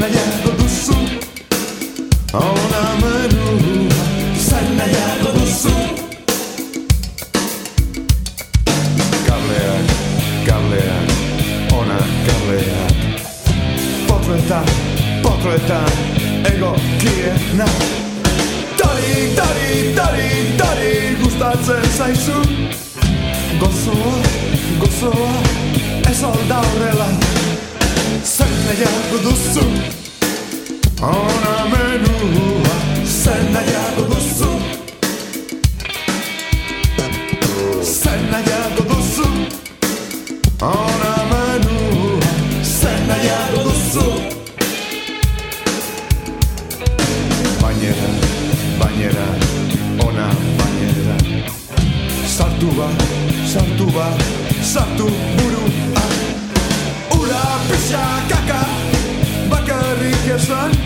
nahiago duzu Ona merua Zer nahiago duzu Kableak, kableak Ona kableak Potretan, potretan Ego kiena. Dari, dari, dari, dari Gustatzen zaizu. Gozoa, gozoa Ez alda horrelan nahiago duzu Ona menua Zer nahiago duzu Zer nahiago duzu Ona menua Zer nahiago duzu Bainera, bainera, ona bainera Sartu ba, sartu ba, sartu burua Kuula, pysää, käkä, väkäri kesän.